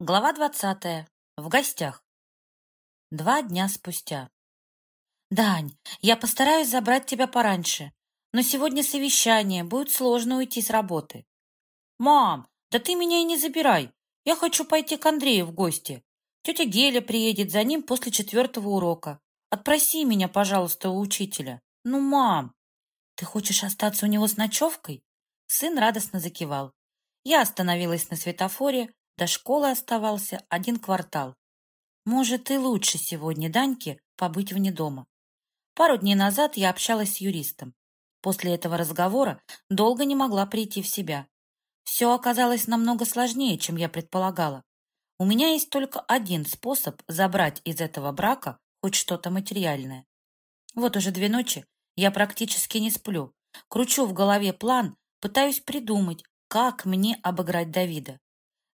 Глава двадцатая. В гостях. Два дня спустя. «Дань, я постараюсь забрать тебя пораньше, но сегодня совещание, будет сложно уйти с работы». «Мам, да ты меня и не забирай. Я хочу пойти к Андрею в гости. Тетя Геля приедет за ним после четвертого урока. Отпроси меня, пожалуйста, у учителя. Ну, мам!» «Ты хочешь остаться у него с ночевкой?» Сын радостно закивал. Я остановилась на светофоре, до школы оставался один квартал. Может, и лучше сегодня Даньке побыть вне дома. Пару дней назад я общалась с юристом. После этого разговора долго не могла прийти в себя. Все оказалось намного сложнее, чем я предполагала. У меня есть только один способ забрать из этого брака хоть что-то материальное. Вот уже две ночи я практически не сплю. Кручу в голове план, пытаюсь придумать, как мне обыграть Давида.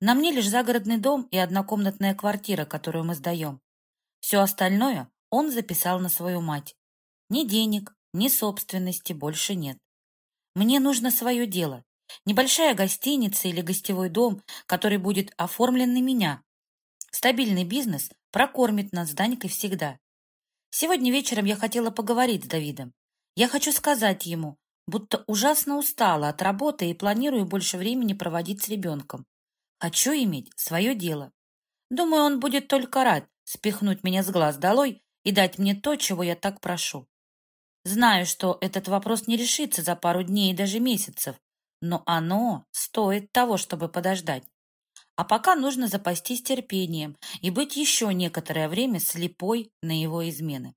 На мне лишь загородный дом и однокомнатная квартира, которую мы сдаем. Все остальное он записал на свою мать. Ни денег, ни собственности больше нет. Мне нужно свое дело. Небольшая гостиница или гостевой дом, который будет оформлен на меня. Стабильный бизнес прокормит нас с Данькой всегда. Сегодня вечером я хотела поговорить с Давидом. Я хочу сказать ему, будто ужасно устала от работы и планирую больше времени проводить с ребенком. Хочу иметь свое дело. Думаю, он будет только рад спихнуть меня с глаз долой и дать мне то, чего я так прошу. Знаю, что этот вопрос не решится за пару дней и даже месяцев, но оно стоит того, чтобы подождать. А пока нужно запастись терпением и быть еще некоторое время слепой на его измены.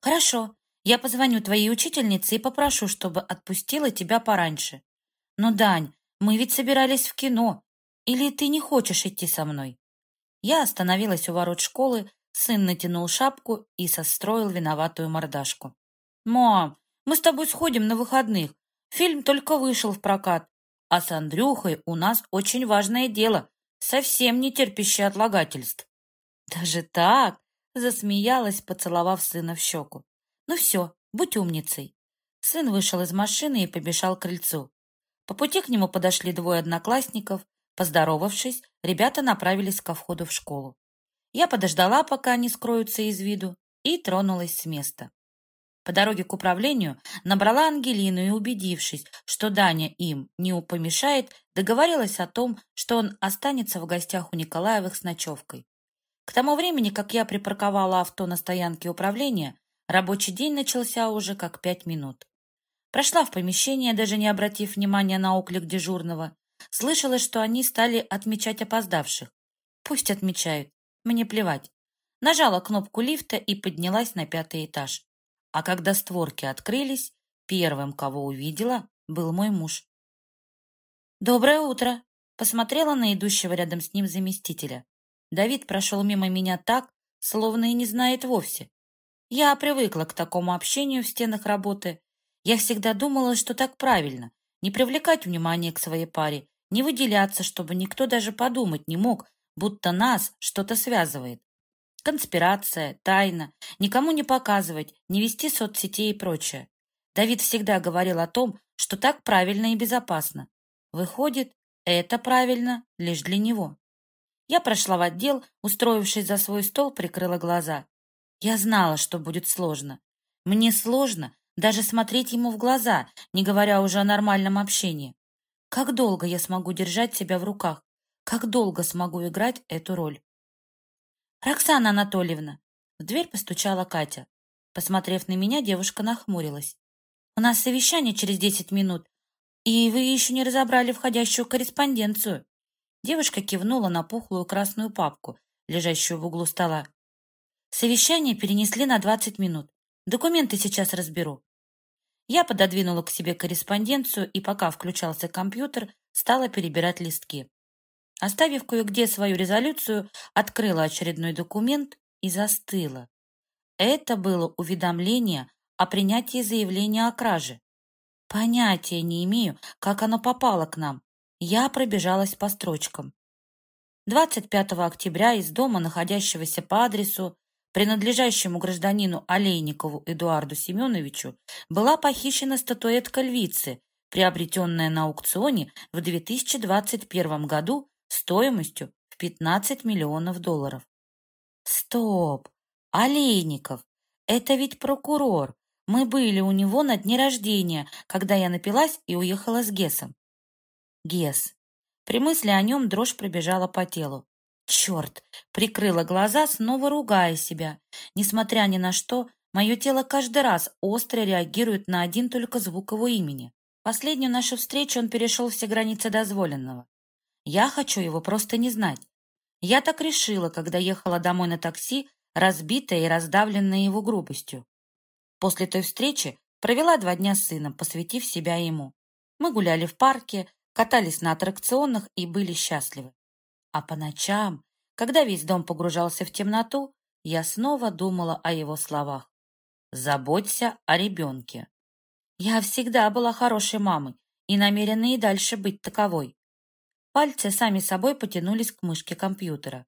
Хорошо, я позвоню твоей учительнице и попрошу, чтобы отпустила тебя пораньше. Но, Дань, мы ведь собирались в кино, или ты не хочешь идти со мной?» Я остановилась у ворот школы, сын натянул шапку и состроил виноватую мордашку. «Мам, мы с тобой сходим на выходных. Фильм только вышел в прокат. А с Андрюхой у нас очень важное дело, совсем не терпящее отлагательств». «Даже так?» — засмеялась, поцеловав сына в щеку. «Ну все, будь умницей». Сын вышел из машины и побежал к крыльцу. По пути к нему подошли двое одноклассников, Поздоровавшись, ребята направились ко входу в школу. Я подождала, пока они скроются из виду, и тронулась с места. По дороге к управлению набрала Ангелину и, убедившись, что Даня им не помешает, договорилась о том, что он останется в гостях у Николаевых с ночевкой. К тому времени, как я припарковала авто на стоянке управления, рабочий день начался уже как пять минут. Прошла в помещение, даже не обратив внимания на оклик дежурного, Слышалось, что они стали отмечать опоздавших. Пусть отмечают, мне плевать. Нажала кнопку лифта и поднялась на пятый этаж. А когда створки открылись, первым, кого увидела, был мой муж. «Доброе утро!» Посмотрела на идущего рядом с ним заместителя. Давид прошел мимо меня так, словно и не знает вовсе. Я привыкла к такому общению в стенах работы. Я всегда думала, что так правильно, не привлекать внимание к своей паре не выделяться, чтобы никто даже подумать не мог, будто нас что-то связывает. Конспирация, тайна, никому не показывать, не вести соцсетей и прочее. Давид всегда говорил о том, что так правильно и безопасно. Выходит, это правильно лишь для него. Я прошла в отдел, устроившись за свой стол, прикрыла глаза. Я знала, что будет сложно. Мне сложно даже смотреть ему в глаза, не говоря уже о нормальном общении. Как долго я смогу держать себя в руках? Как долго смогу играть эту роль? «Роксана Анатольевна!» В дверь постучала Катя. Посмотрев на меня, девушка нахмурилась. «У нас совещание через десять минут, и вы еще не разобрали входящую корреспонденцию». Девушка кивнула на пухлую красную папку, лежащую в углу стола. «Совещание перенесли на двадцать минут. Документы сейчас разберу. Я пододвинула к себе корреспонденцию и, пока включался компьютер, стала перебирать листки. Оставив кое-где свою резолюцию, открыла очередной документ и застыла. Это было уведомление о принятии заявления о краже. Понятия не имею, как оно попало к нам. Я пробежалась по строчкам. 25 октября из дома, находящегося по адресу принадлежащему гражданину Олейникову Эдуарду Семеновичу, была похищена статуэтка львицы, приобретенная на аукционе в 2021 году стоимостью в 15 миллионов долларов. Стоп! Олейников! Это ведь прокурор. Мы были у него на дне рождения, когда я напилась и уехала с Гесом. Гес. При мысли о нем дрожь пробежала по телу. Черт! Прикрыла глаза, снова ругая себя. Несмотря ни на что, мое тело каждый раз остро реагирует на один только звук его имени. Последнюю нашу встречу он перешел все границы дозволенного. Я хочу его просто не знать. Я так решила, когда ехала домой на такси, разбитая и раздавленная его грубостью. После той встречи провела два дня с сыном, посвятив себя ему. Мы гуляли в парке, катались на аттракционах и были счастливы. А по ночам, когда весь дом погружался в темноту, я снова думала о его словах. «Заботься о ребенке». Я всегда была хорошей мамой и намерена и дальше быть таковой. Пальцы сами собой потянулись к мышке компьютера.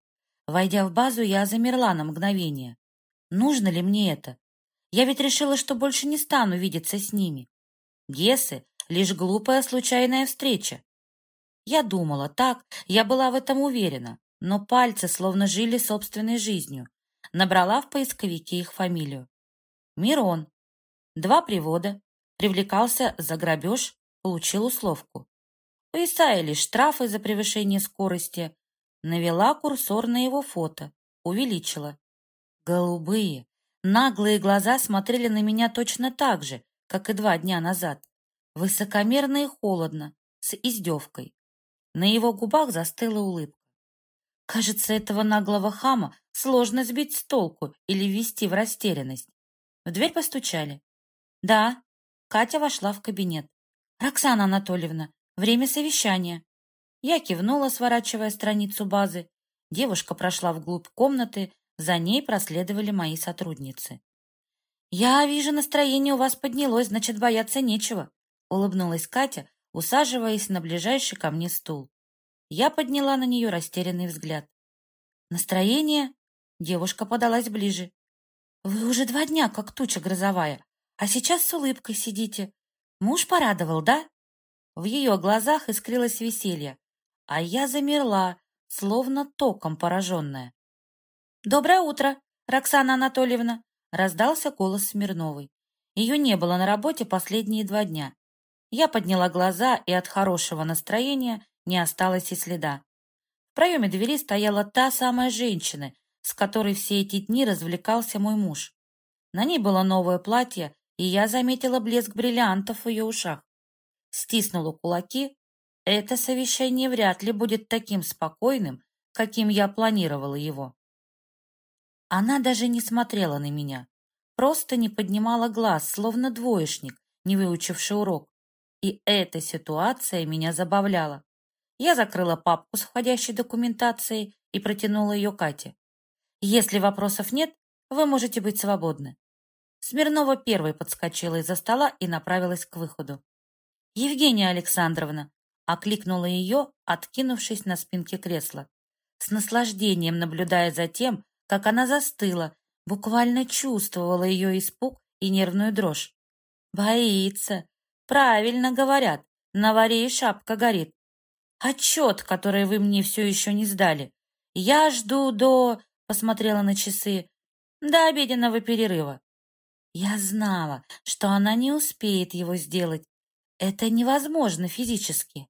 Войдя в базу, я замерла на мгновение. Нужно ли мне это? Я ведь решила, что больше не стану видеться с ними. Гесы — лишь глупая случайная встреча. Я думала так, я была в этом уверена, но пальцы словно жили собственной жизнью. Набрала в поисковике их фамилию. Мирон. Два привода. Привлекался за грабеж, получил условку. У Исаили штрафы за превышение скорости. Навела курсор на его фото, увеличила. Голубые, наглые глаза смотрели на меня точно так же, как и два дня назад. Высокомерно и холодно, с издевкой. На его губах застыла улыбка. Кажется, этого наглого хама сложно сбить с толку или ввести в растерянность. В дверь постучали. «Да». Катя вошла в кабинет. «Роксана Анатольевна, Время совещания. Я кивнула, сворачивая страницу базы. Девушка прошла вглубь комнаты, за ней проследовали мои сотрудницы. «Я вижу, настроение у вас поднялось, значит, бояться нечего», — улыбнулась Катя, усаживаясь на ближайший ко мне стул. Я подняла на нее растерянный взгляд. «Настроение?» — девушка подалась ближе. «Вы уже два дня, как туча грозовая, а сейчас с улыбкой сидите. Муж порадовал, да?» В ее глазах искрилось веселье, а я замерла, словно током пораженная. «Доброе утро, Роксана Анатольевна!» — раздался голос Смирновой. Ее не было на работе последние два дня. Я подняла глаза, и от хорошего настроения не осталось и следа. В проеме двери стояла та самая женщина, с которой все эти дни развлекался мой муж. На ней было новое платье, и я заметила блеск бриллиантов в ее ушах стиснула кулаки. Это совещание вряд ли будет таким спокойным, каким я планировала его. Она даже не смотрела на меня, просто не поднимала глаз, словно двоечник, не выучивший урок. И эта ситуация меня забавляла. Я закрыла папку с входящей документацией и протянула ее Кате. «Если вопросов нет, вы можете быть свободны». Смирнова первой подскочила из-за стола и направилась к выходу. «Евгения Александровна!» — окликнула ее, откинувшись на спинке кресла. С наслаждением наблюдая за тем, как она застыла, буквально чувствовала ее испуг и нервную дрожь. «Боится. Правильно говорят. На варе и шапка горит. Отчет, который вы мне все еще не сдали. Я жду до...» — посмотрела на часы. «До обеденного перерыва». Я знала, что она не успеет его сделать, это невозможно физически.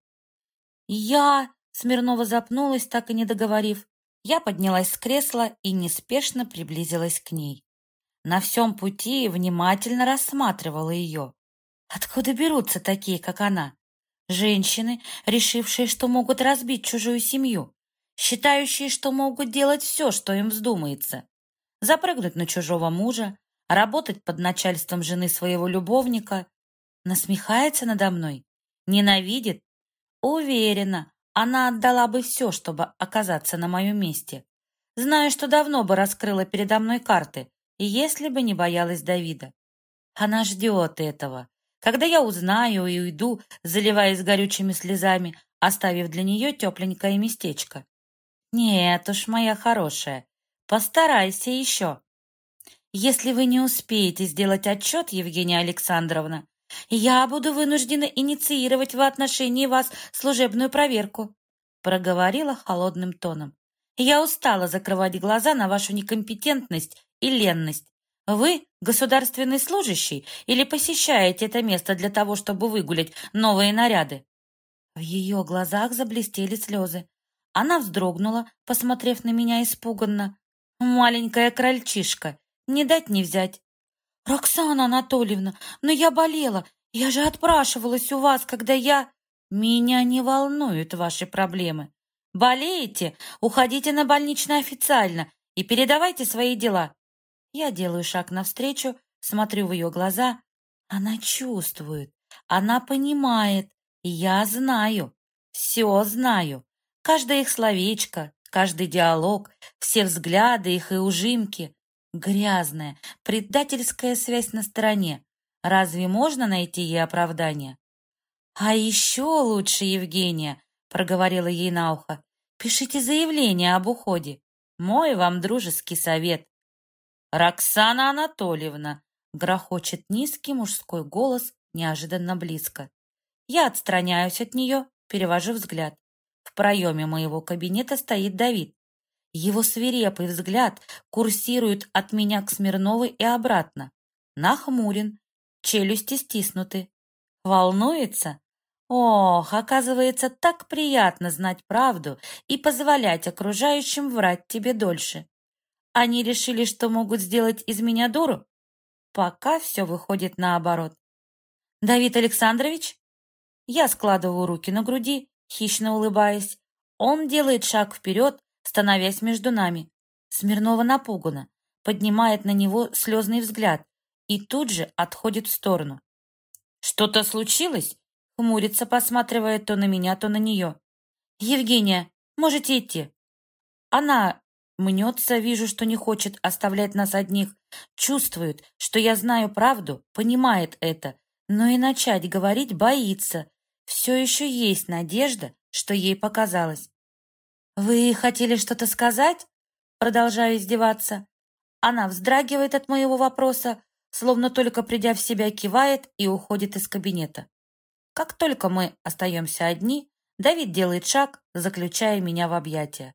Я... Смирнова запнулась, так и не договорив. Я поднялась с кресла и неспешно приблизилась к ней. На всем пути внимательно рассматривала ее. Откуда берутся такие, как она? Женщины, решившие, что могут разбить чужую семью, считающие, что могут делать все, что им вздумается. Запрыгнуть на чужого мужа, работать под начальством жены своего любовника, Насмехается надо мной? Ненавидит? Уверена, она отдала бы все, чтобы оказаться на моем месте. Знаю, что давно бы раскрыла передо мной карты, если бы не боялась Давида. Она ждет этого. Когда я узнаю и уйду, заливаясь горючими слезами, оставив для нее тепленькое местечко. Нет уж, моя хорошая, постарайся еще. Если вы не успеете сделать отчет, Евгения Александровна, я буду вынуждена инициировать в отношении вас служебную проверку», проговорила холодным тоном. Я устала закрывать глаза на вашу некомпетентность и ленность. Вы государственный служащий или посещаете это место для того, чтобы выгулять новые наряды?» В ее глазах заблестели слезы. Она вздрогнула, посмотрев на меня испуганно. «Маленькая крольчишка, не дать не взять». «Роксана Анатольевна, но я болела. Я же отпрашивалась у вас, когда я...» «Меня не волнуют ваши проблемы. Болеете? Уходите на больничный официально и передавайте свои дела. Я делаю шаг навстречу, смотрю в ее глаза. Она чувствует, она понимает, я знаю, все знаю. Каждое их словечко, каждый диалог, все взгляды их и ужимки. Грязная, предательская связь на стороне. Разве можно найти ей оправдание? А еще лучше, Евгения, проговорила ей на ухо. Пишите заявление об уходе. Мой вам дружеский совет. «Роксана Анатольевна!» — грохочет низкий мужской голос неожиданно близко. Я отстраняюсь от нее, перевожу взгляд. В проеме моего кабинета стоит Давид. Его свирепый взгляд курсирует от меня к Смирновой и обратно. Нахмурен, челюсти стиснуты. Волнуется? Ох, оказывается, так приятно знать правду и позволять окружающим врать тебе дольше. Они решили, что могут сделать из меня дуру? Пока все выходит наоборот. Давид Александрович? Я складываю руки на груди, хищно улыбаясь. Он делает шаг вперед, становясь между нами. Смирнова напугана, поднимает на него слезный взгляд и тут же отходит в сторону. «Что-то случилось?» — хмурится, посматривая то на меня, то на нее. «Евгения, можете идти». Она Мнется, вижу, что не хочет оставлять нас одних. Чувствует, что я знаю правду, понимает это, но и начать говорить боится. Все еще есть надежда, что ей показалось. «Вы хотели что-то сказать?» Продолжаю издеваться. Она вздрагивает от моего вопроса, словно только придя в себя кивает и уходит из кабинета. Как только мы остаемся одни, Давид делает шаг, заключая меня в объятия.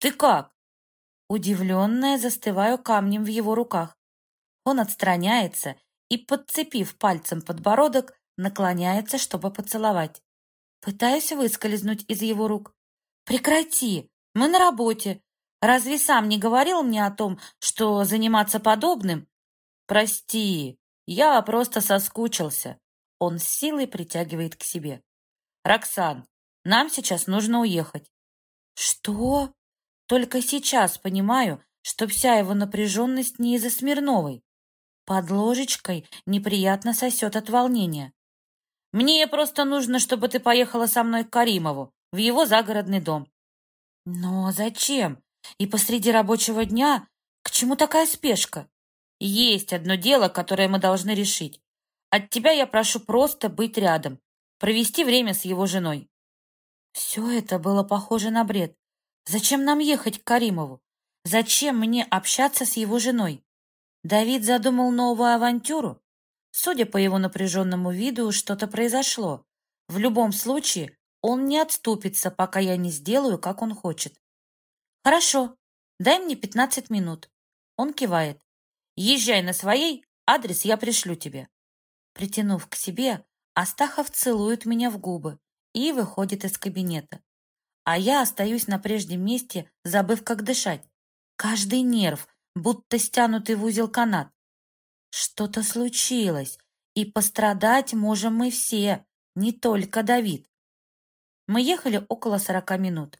«Ты как?» Удивленная, застываю камнем в его руках. Он отстраняется и, подцепив пальцем подбородок, наклоняется, чтобы поцеловать. Пытаюсь выскользнуть из его рук. «Прекрати! Мы на работе! Разве сам не говорил мне о том, что заниматься подобным?» «Прости, я просто соскучился». Он с силой притягивает к себе. «Роксан, нам сейчас нужно уехать». «Что?» Только сейчас понимаю, что вся его напряженность не из-за Смирновой. Под ложечкой неприятно сосет от волнения. Мне просто нужно, чтобы ты поехала со мной к Каримову, в его загородный дом. Но зачем? И посреди рабочего дня? К чему такая спешка? Есть одно дело, которое мы должны решить. От тебя я прошу просто быть рядом, провести время с его женой. Все это было похоже на бред. Зачем нам ехать к Каримову? Зачем мне общаться с его женой? Давид задумал новую авантюру? Судя по его напряженному виду, что-то произошло. В любом случае, он не отступится, пока я не сделаю, как он хочет. Хорошо, дай мне пятнадцать минут. Он кивает. Езжай на своей, адрес я пришлю тебе. Притянув к себе, Астахов целует меня в губы и выходит из кабинета а я остаюсь на прежнем месте, забыв, как дышать. Каждый нерв, будто стянутый в узел канат. Что-то случилось, и пострадать можем мы все, не только Давид. Мы ехали около сорока минут.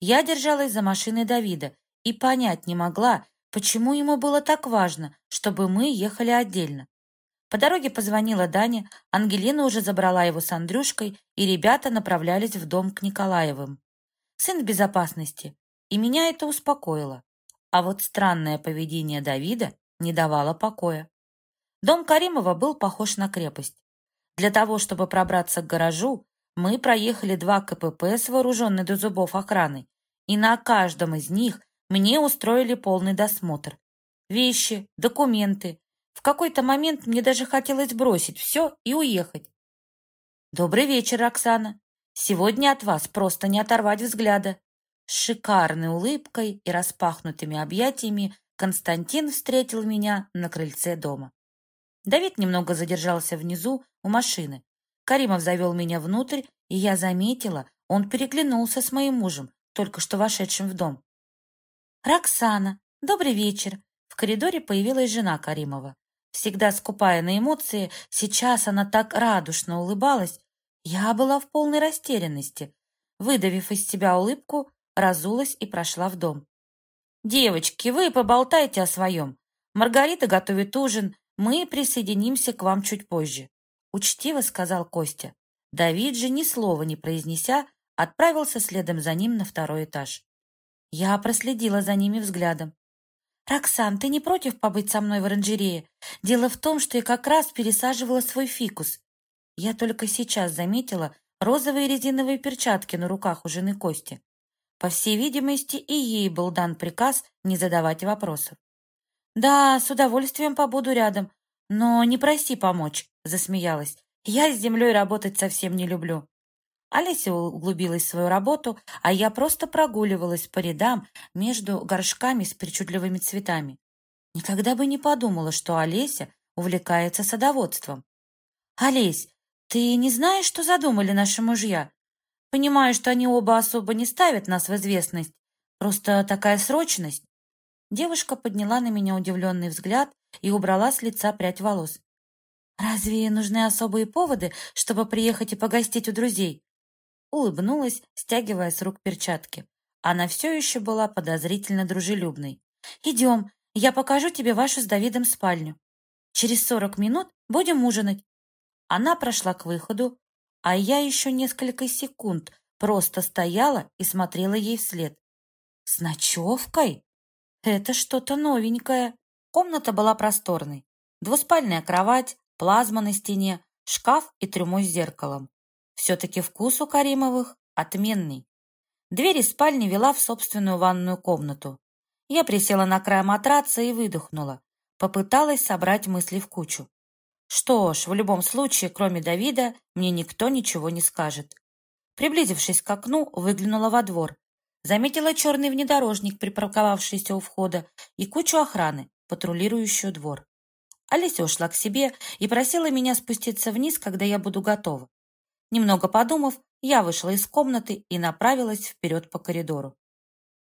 Я держалась за машиной Давида и понять не могла, почему ему было так важно, чтобы мы ехали отдельно. По дороге позвонила Даня, Ангелина уже забрала его с Андрюшкой, и ребята направлялись в дом к Николаевым. Сын в безопасности, и меня это успокоило. А вот странное поведение Давида не давало покоя. Дом Каримова был похож на крепость. Для того, чтобы пробраться к гаражу, мы проехали два КПП с вооруженной до зубов охраной, и на каждом из них мне устроили полный досмотр. Вещи, документы. В какой-то момент мне даже хотелось бросить все и уехать. «Добрый вечер, Оксана. Сегодня от вас просто не оторвать взгляда. С шикарной улыбкой и распахнутыми объятиями Константин встретил меня на крыльце дома. Давид немного задержался внизу у машины. Каримов завел меня внутрь, и я заметила, он переглянулся с моим мужем, только что вошедшим в дом. «Роксана, добрый вечер!» В коридоре появилась жена Каримова. Всегда скупая на эмоции, сейчас она так радушно улыбалась. Я была в полной растерянности. Выдавив из себя улыбку, разулась и прошла в дом. «Девочки, вы поболтайте о своем. Маргарита готовит ужин, мы присоединимся к вам чуть позже», — учтиво сказал Костя. Давид же, ни слова не произнеся, отправился следом за ним на второй этаж. Я проследила за ними взглядом. «Роксан, ты не против побыть со мной в оранжерее? Дело в том, что я как раз пересаживала свой фикус. Я только сейчас заметила розовые резиновые перчатки на руках у жены Кости. По всей видимости, и ей был дан приказ не задавать вопросов. «Да, с удовольствием побуду рядом, но не проси помочь», — засмеялась. «Я с землей работать совсем не люблю». Олеся углубилась в свою работу, а я просто прогуливалась по рядам между горшками с причудливыми цветами. Никогда бы не подумала, что Олеся увлекается садоводством. «Олесь, ты не знаешь, что задумали наши мужья? Понимаю, что они оба особо не ставят нас в известность. Просто такая срочность». Девушка подняла на меня удивленный взгляд и убрала с лица прядь волос. «Разве нужны особые поводы, чтобы приехать и погостить у друзей?» улыбнулась, стягивая с рук перчатки. Она все еще была подозрительно дружелюбной. «Идем, я покажу тебе вашу с Давидом спальню. Через сорок минут будем ужинать». Она прошла к выходу, а я еще несколько секунд просто стояла и смотрела ей вслед. «С ночевкой? Это что-то новенькое». Комната была просторной. Двуспальная кровать, плазма на стене, шкаф и трюмо с зеркалом. Все-таки вкус у Каримовых отменный. Дверь из спальни вела в собственную ванную комнату. Я присела на край матраца и выдохнула. Попыталась собрать мысли в кучу. Что ж, в любом случае, кроме Давида, мне никто ничего не скажет. Приблизившись к окну, выглянула во двор. Заметила черный внедорожник, припарковавшийся у входа, и кучу охраны, патрулирующую двор. Олеся ушла к себе и просила меня спуститься вниз, когда я буду готова. Немного подумав, я вышла из комнаты и направилась вперед по коридору.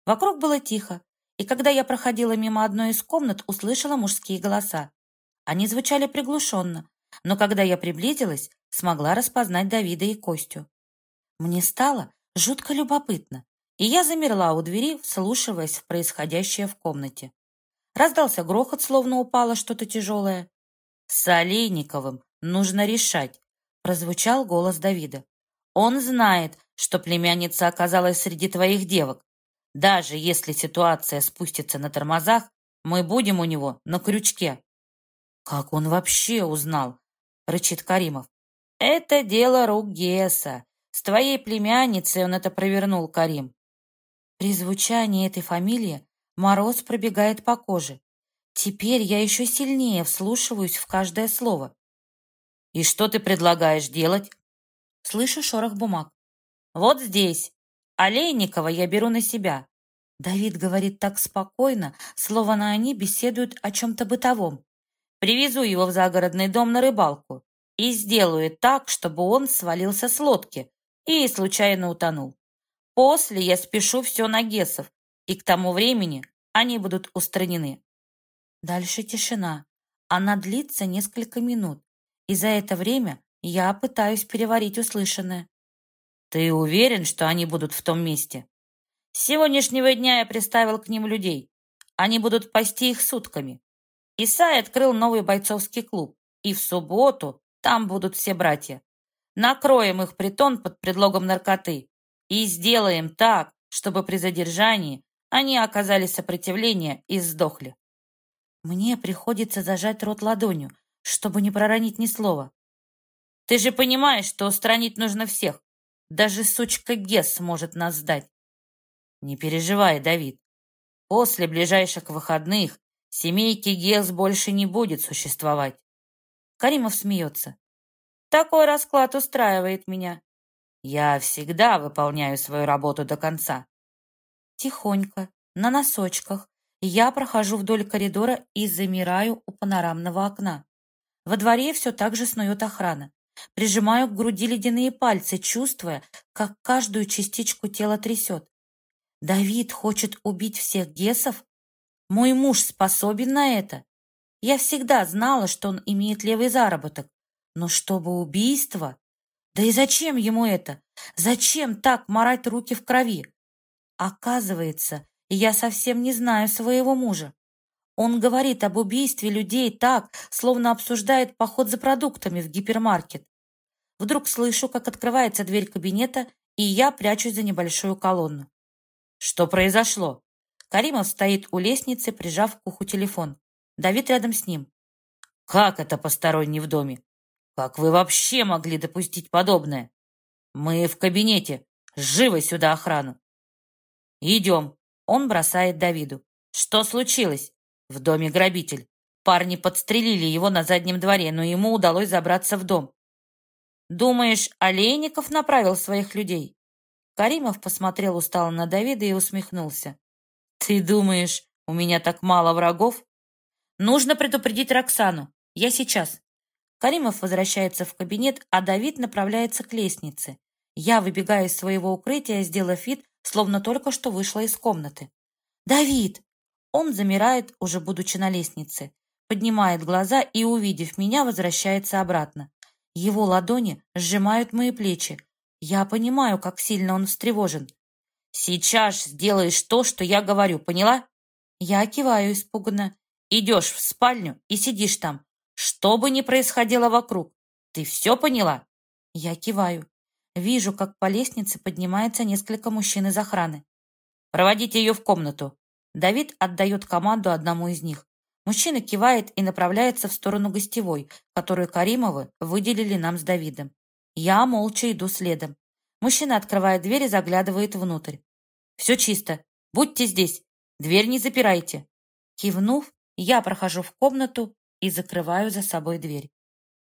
Вокруг было тихо, и когда я проходила мимо одной из комнат, услышала мужские голоса. Они звучали приглушенно, но когда я приблизилась, смогла распознать Давида и Костю. Мне стало жутко любопытно, и я замерла у двери, вслушиваясь в происходящее в комнате. Раздался грохот, словно упало что-то тяжелое. «С Олейниковым нужно решать, прозвучал голос Давида. «Он знает, что племянница оказалась среди твоих девок. Даже если ситуация спустится на тормозах, мы будем у него на крючке». «Как он вообще узнал?» — рычит Каримов. «Это дело рук Геса. С твоей племянницей он это провернул, Карим». При звучании этой фамилии мороз пробегает по коже. Теперь я еще сильнее вслушиваюсь в каждое слово. «И что ты предлагаешь делать?» Слышу шорох бумаг. «Вот здесь. Олейникова я беру на себя». Давид говорит так спокойно, словно они беседуют о чем-то бытовом. «Привезу его в загородный дом на рыбалку и сделаю так, чтобы он свалился с лодки и случайно утонул. После я спешу все на Гесов, и к тому времени они будут устранены». Дальше тишина. Она длится несколько минут и за это время я пытаюсь переварить услышанное. «Ты уверен, что они будут в том месте?» «С сегодняшнего дня я приставил к ним людей. Они будут пасти их сутками. Исай открыл новый бойцовский клуб, и в субботу там будут все братья. Накроем их притон под предлогом наркоты и сделаем так, чтобы при задержании они оказали сопротивление и сдохли. Мне приходится зажать рот ладонью, чтобы не проронить ни слова. Ты же понимаешь, что устранить нужно всех. Даже сучка Гес сможет нас сдать. Не переживай, Давид. После ближайших выходных семейки Гес больше не будет существовать. Каримов смеется. Такой расклад устраивает меня. Я всегда выполняю свою работу до конца. Тихонько, на носочках, я прохожу вдоль коридора и замираю у панорамного окна. Во дворе все так же снует охрана. Прижимаю к груди ледяные пальцы, чувствуя, как каждую частичку тела трясет. Давид хочет убить всех гесов? Мой муж способен на это? Я всегда знала, что он имеет левый заработок. Но чтобы убийство? Да и зачем ему это? Зачем так марать руки в крови? Оказывается, я совсем не знаю своего мужа. Он говорит об убийстве людей так, словно обсуждает поход за продуктами в гипермаркет. Вдруг слышу, как открывается дверь кабинета, и я прячусь за небольшую колонну. Что произошло? Каримов стоит у лестницы, прижав к уху телефон. Давид рядом с ним. Как это посторонний в доме? Как вы вообще могли допустить подобное? Мы в кабинете. Живо сюда охрану. Идем. Он бросает Давиду. Что случилось? В доме грабитель. Парни подстрелили его на заднем дворе, но ему удалось забраться в дом. Думаешь, Олейников направил своих людей? Каримов посмотрел устало на Давида и усмехнулся. Ты думаешь, у меня так мало врагов? Нужно предупредить Роксану. Я сейчас. Каримов возвращается в кабинет, а Давид направляется к лестнице. Я выбегаю из своего укрытия, сделав вид, словно только что вышла из комнаты. «Давид!» Он замирает, уже будучи на лестнице, поднимает глаза и, увидев меня, возвращается обратно. Его ладони сжимают мои плечи. Я понимаю, как сильно он встревожен. «Сейчас сделаешь то, что я говорю, поняла?» Я киваю испуганно. «Идешь в спальню и сидишь там. Что бы ни происходило вокруг. Ты все поняла?» Я киваю. Вижу, как по лестнице поднимается несколько мужчин из охраны. «Проводите ее в комнату». Давид отдает команду одному из них. Мужчина кивает и направляется в сторону гостевой, которую Каримовы выделили нам с Давидом. Я молча иду следом. Мужчина открывает дверь и заглядывает внутрь. «Все чисто. Будьте здесь. Дверь не запирайте». Кивнув, я прохожу в комнату и закрываю за собой дверь.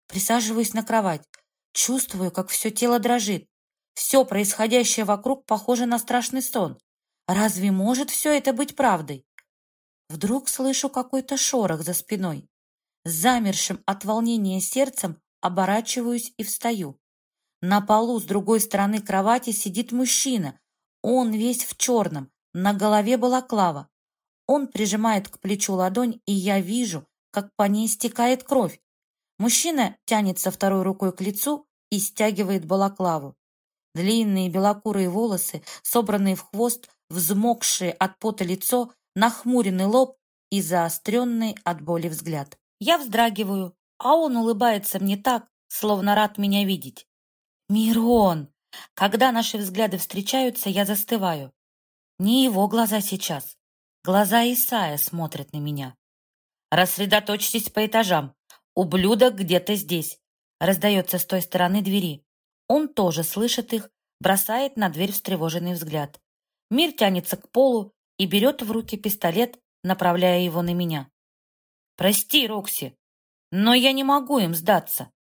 Присаживаюсь на кровать. Чувствую, как все тело дрожит. Все происходящее вокруг похоже на страшный сон. Разве может все это быть правдой? Вдруг слышу какой-то шорох за спиной. Замершим от волнения сердцем оборачиваюсь и встаю. На полу с другой стороны кровати сидит мужчина. Он весь в черном, на голове балаклава. Он прижимает к плечу ладонь, и я вижу, как по ней стекает кровь. Мужчина тянется второй рукой к лицу и стягивает балаклаву. Длинные белокурые волосы, собранные в хвост, взмокшие от пота лицо, нахмуренный лоб и заостренный от боли взгляд. Я вздрагиваю, а он улыбается мне так, словно рад меня видеть. «Мирон!» Когда наши взгляды встречаются, я застываю. Не его глаза сейчас. Глаза Исая смотрят на меня. «Рассредоточьтесь по этажам. «Ублюдок где-то здесь!» Раздается с той стороны двери. Он тоже слышит их, бросает на дверь встревоженный взгляд. Мир тянется к полу и берет в руки пистолет, направляя его на меня. «Прости, Рокси, но я не могу им сдаться.